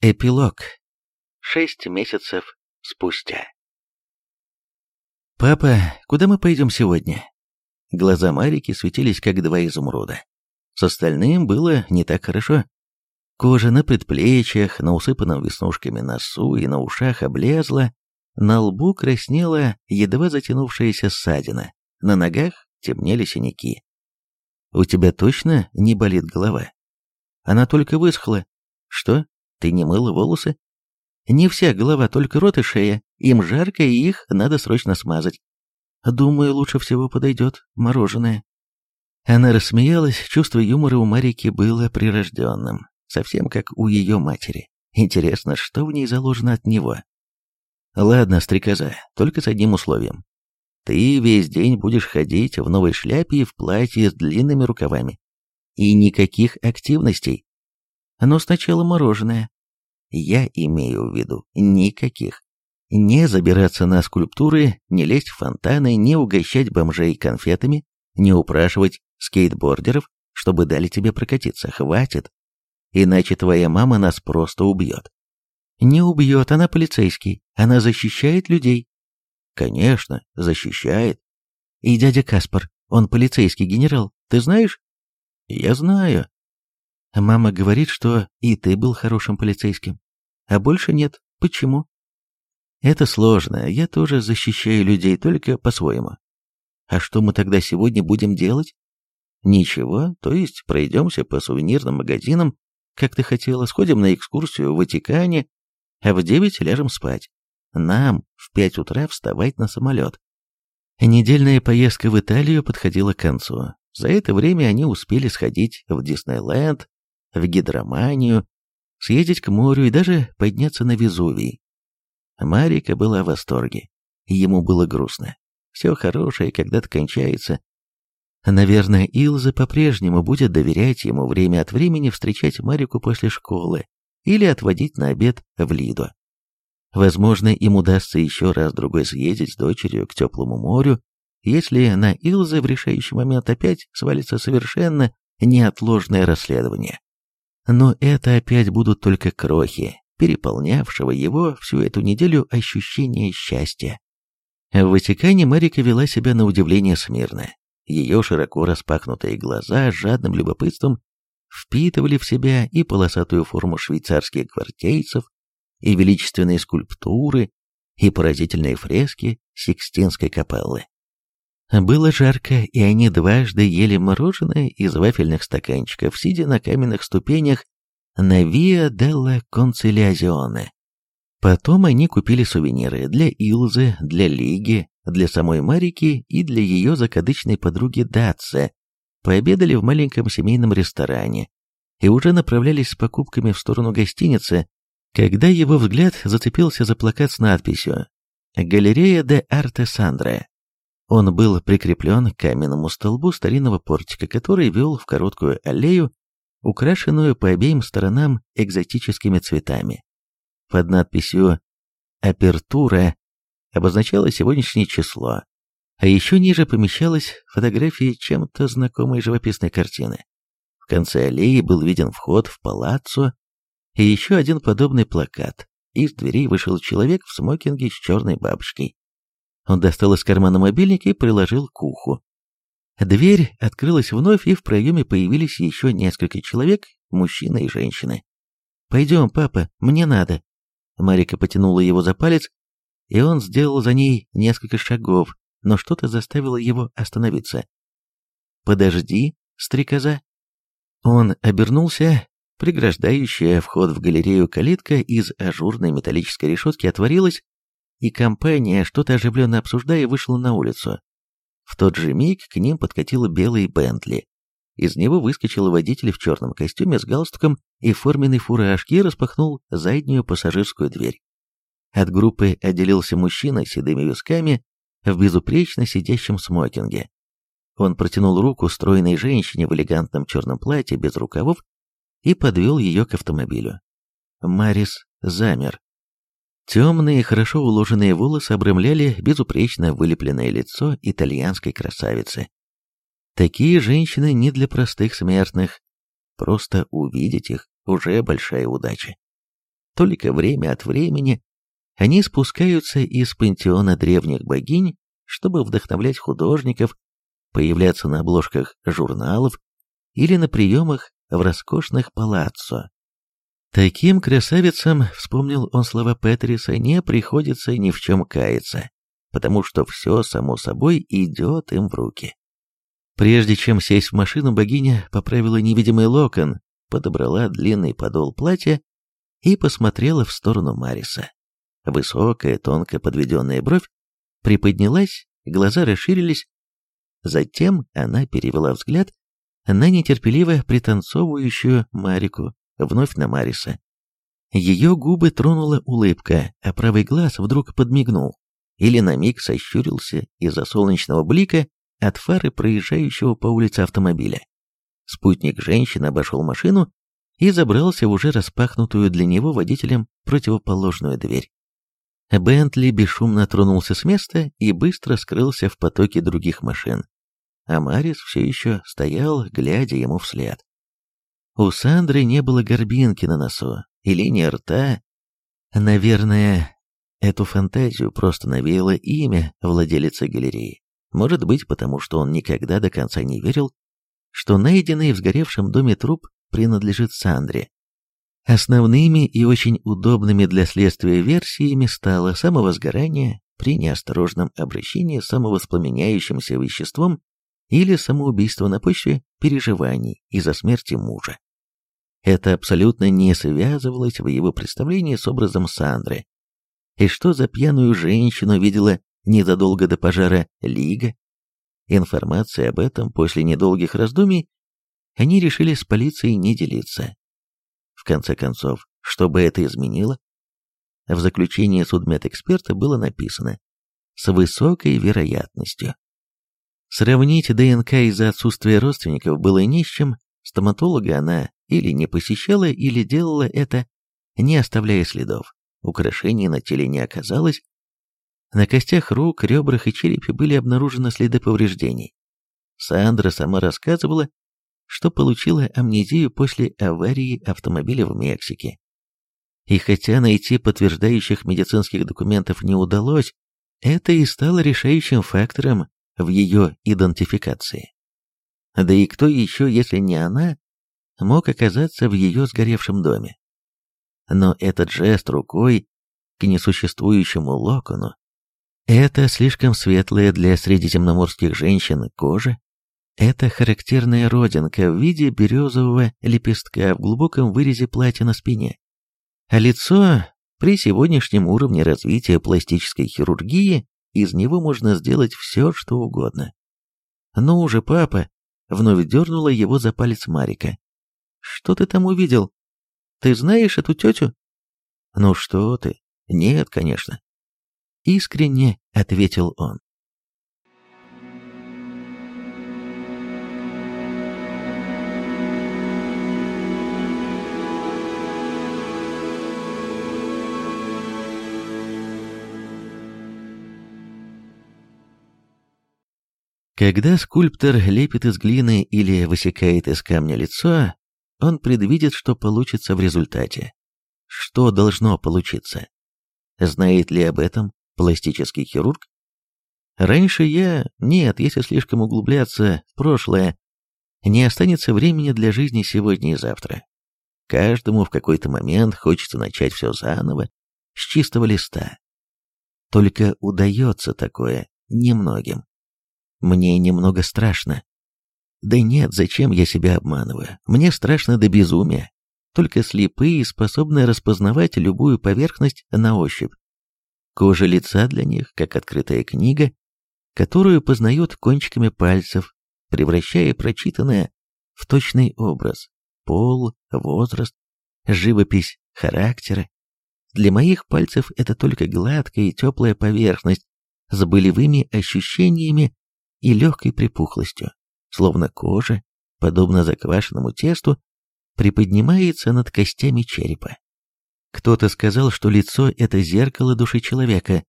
Эпилог. Шесть месяцев спустя. «Папа, куда мы пойдем сегодня?» Глаза Марики светились, как два изумруда. С остальным было не так хорошо. Кожа на предплечьях, на усыпанном веснушками носу и на ушах облезла, на лбу краснела едва затянувшаяся ссадина, на ногах темнели синяки. «У тебя точно не болит голова?» «Она только высохла. Что, ты не мыла волосы? Не вся голова, только рот и шея. Им жарко, и их надо срочно смазать. Думаю, лучше всего подойдет мороженое. Она рассмеялась, чувство юмора у Марики было прирожденным, совсем как у ее матери. Интересно, что в ней заложено от него? Ладно, стрекоза, только с одним условием. Ты весь день будешь ходить в новой шляпе и в платье с длинными рукавами. И никаких активностей но сначала мороженое. Я имею в виду никаких. Не забираться на скульптуры, не лезть в фонтаны, не угощать бомжей конфетами, не упрашивать скейтбордеров, чтобы дали тебе прокатиться. Хватит. Иначе твоя мама нас просто убьет. Не убьет, она полицейский. Она защищает людей. Конечно, защищает. И дядя Каспар, он полицейский генерал, ты знаешь? Я знаю. А мама говорит, что и ты был хорошим полицейским. А больше нет. Почему? Это сложно. Я тоже защищаю людей, только по-своему. А что мы тогда сегодня будем делать? Ничего, то есть пройдемся по сувенирным магазинам, как ты хотела, сходим на экскурсию в Ватикане, а в девять ляжем спать. Нам в пять утра вставать на самолет. Недельная поездка в Италию подходила к концу. За это время они успели сходить в Диснейленд, в гидроманию, съездить к морю и даже подняться на Везувий. Марика была в восторге. Ему было грустно. Все хорошее когда-то кончается. Наверное, Илза по-прежнему будет доверять ему время от времени встречать Марику после школы или отводить на обед в Лиду. Возможно, им удастся еще раз-другой съездить с дочерью к теплому морю, если на Илзе в решающий момент опять свалится совершенно неотложное расследование. Но это опять будут только крохи, переполнявшего его всю эту неделю ощущение счастья. В Ватикане Марика вела себя на удивление смирно. Ее широко распахнутые глаза с жадным любопытством впитывали в себя и полосатую форму швейцарских гвардейцев, и величественные скульптуры, и поразительные фрески Сикстинской капеллы. Было жарко, и они дважды ели мороженое из вафельных стаканчиков, сидя на каменных ступенях на Виа Делла Концилиазионе. Потом они купили сувениры для Илзы, для Лиги, для самой Марики и для ее закадычной подруги Датса, пообедали в маленьком семейном ресторане и уже направлялись с покупками в сторону гостиницы, когда его взгляд зацепился за плакат с надписью «Галерея де Арте Сандре». Он был прикреплен к каменному столбу старинного портика, который вел в короткую аллею, украшенную по обеим сторонам экзотическими цветами. Под надписью «Апертура» обозначало сегодняшнее число, а еще ниже помещалась фотография чем-то знакомой живописной картины. В конце аллеи был виден вход в палаццо и еще один подобный плакат. Из дверей вышел человек в смокинге с черной бабочкой. Он достал из кармана мобильник и приложил к уху. Дверь открылась вновь, и в проеме появились еще несколько человек, мужчина и женщина. «Пойдем, папа, мне надо». Марика потянула его за палец, и он сделал за ней несколько шагов, но что-то заставило его остановиться. «Подожди, стрекоза». Он обернулся, преграждающая вход в галерею калитка из ажурной металлической решетки отворилась, и компания, что-то оживленно обсуждая, вышла на улицу. В тот же миг к ним подкатила белый Бентли. Из него выскочил водитель в черном костюме с галстуком и форменной фуражки и распахнул заднюю пассажирскую дверь. От группы отделился мужчина с седыми висками в безупречно сидящем смокинге. Он протянул руку стройной женщине в элегантном черном платье без рукавов и подвел ее к автомобилю. Марис замер, Темные, хорошо уложенные волосы обрамляли безупречно вылепленное лицо итальянской красавицы. Такие женщины не для простых смертных. Просто увидеть их уже большая удача. Только время от времени они спускаются из пантеона древних богинь, чтобы вдохновлять художников, появляться на обложках журналов или на приемах в роскошных палаццо. Таким красавицам, вспомнил он слова Петриса, не приходится ни в чем каяться, потому что все, само собой, идет им в руки. Прежде чем сесть в машину, богиня поправила невидимый локон, подобрала длинный подол платья и посмотрела в сторону Мариса. Высокая, тонко подведенная бровь приподнялась, глаза расширились. Затем она перевела взгляд на нетерпеливо пританцовывающую Марику вновь на Мариса. Ее губы тронула улыбка, а правый глаз вдруг подмигнул. Или на миг сощурился из-за солнечного блика от фары проезжающего по улице автомобиля. Спутник женщины обошел машину и забрался в уже распахнутую для него водителем противоположную дверь. Бентли бесшумно тронулся с места и быстро скрылся в потоке других машин. А Марис все еще стоял, глядя ему вслед. У Сандры не было горбинки на носу и линии рта. Наверное, эту фантазию просто навеяло имя владелицы галереи. Может быть, потому что он никогда до конца не верил, что найденный в сгоревшем доме труп принадлежит Сандре. Основными и очень удобными для следствия версиями стало самовозгорание при неосторожном обращении с самовоспламеняющимся веществом или самоубийство на почве переживаний из-за смерти мужа. Это абсолютно не связывалось в его представлении с образом Сандры. И что за пьяную женщину видела незадолго до пожара Лига? Информации об этом после недолгих раздумий они решили с полицией не делиться. В конце концов, что бы это изменило? В заключении судмедэксперта было написано «с высокой вероятностью». Сравнить ДНК из-за отсутствия родственников было не с чем, стоматолога она или не посещала, или делала это, не оставляя следов. Украшений на теле не оказалось. На костях рук, ребрах и черепе были обнаружены следы повреждений. Сандра сама рассказывала, что получила амнезию после аварии автомобиля в Мексике. И хотя найти подтверждающих медицинских документов не удалось, это и стало решающим фактором в ее идентификации. Да и кто еще, если не она, мог оказаться в ее сгоревшем доме. Но этот жест рукой к несуществующему локону, это слишком светлая для средиземноморских женщин кожа, это характерная родинка в виде березового лепестка в глубоком вырезе платья на спине. А лицо при сегодняшнем уровне развития пластической хирургии из него можно сделать все, что угодно. Но уже, папа!» — вновь дернула его за палец Марика. Что ты там увидел? Ты знаешь эту тетю?» «Ну что ты? Нет, конечно». Искренне ответил он. Когда скульптор лепит из глины или высекает из камня лицо, он предвидит, что получится в результате. Что должно получиться? Знает ли об этом пластический хирург? Раньше я... Нет, если слишком углубляться в прошлое, не останется времени для жизни сегодня и завтра. Каждому в какой-то момент хочется начать все заново, с чистого листа. Только удается такое немногим. Мне немного страшно. Да нет, зачем я себя обманываю? Мне страшно до безумия. Только слепые способны распознавать любую поверхность на ощупь. Кожа лица для них, как открытая книга, которую познают кончиками пальцев, превращая прочитанное в точный образ, пол, возраст, живопись характера. Для моих пальцев это только гладкая и теплая поверхность с болевыми ощущениями и легкой припухлостью словно кожа, подобно заквашенному тесту, приподнимается над костями черепа. Кто-то сказал, что лицо — это зеркало души человека,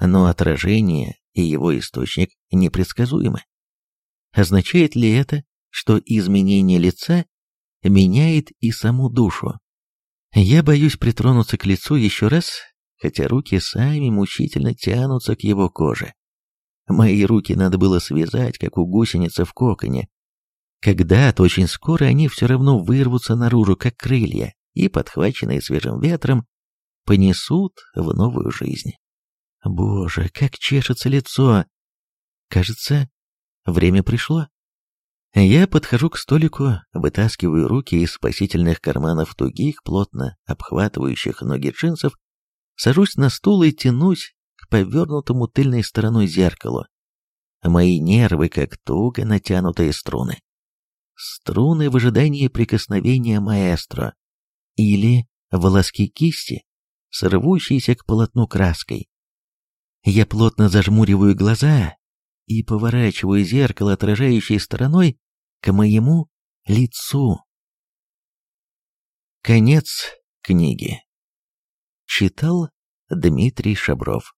но отражение и его источник непредсказуемы. Означает ли это, что изменение лица меняет и саму душу? Я боюсь притронуться к лицу еще раз, хотя руки сами мучительно тянутся к его коже. Мои руки надо было связать, как у гусеницы в коконе. Когда-то очень скоро они все равно вырвутся наружу, как крылья, и, подхваченные свежим ветром, понесут в новую жизнь. Боже, как чешется лицо! Кажется, время пришло. Я подхожу к столику, вытаскиваю руки из спасительных карманов тугих, плотно обхватывающих ноги джинсов, сажусь на стул и тянусь повернутому тыльной стороной зеркалу. А мои нервы как туго натянутые струны. Струны в ожидании прикосновения маэстро. Или волоски кисти, сорвущиеся к полотну краской. Я плотно зажмуриваю глаза и поворачиваю зеркало, отражающей стороной, к моему лицу. Конец книги. Читал Дмитрий Шабров.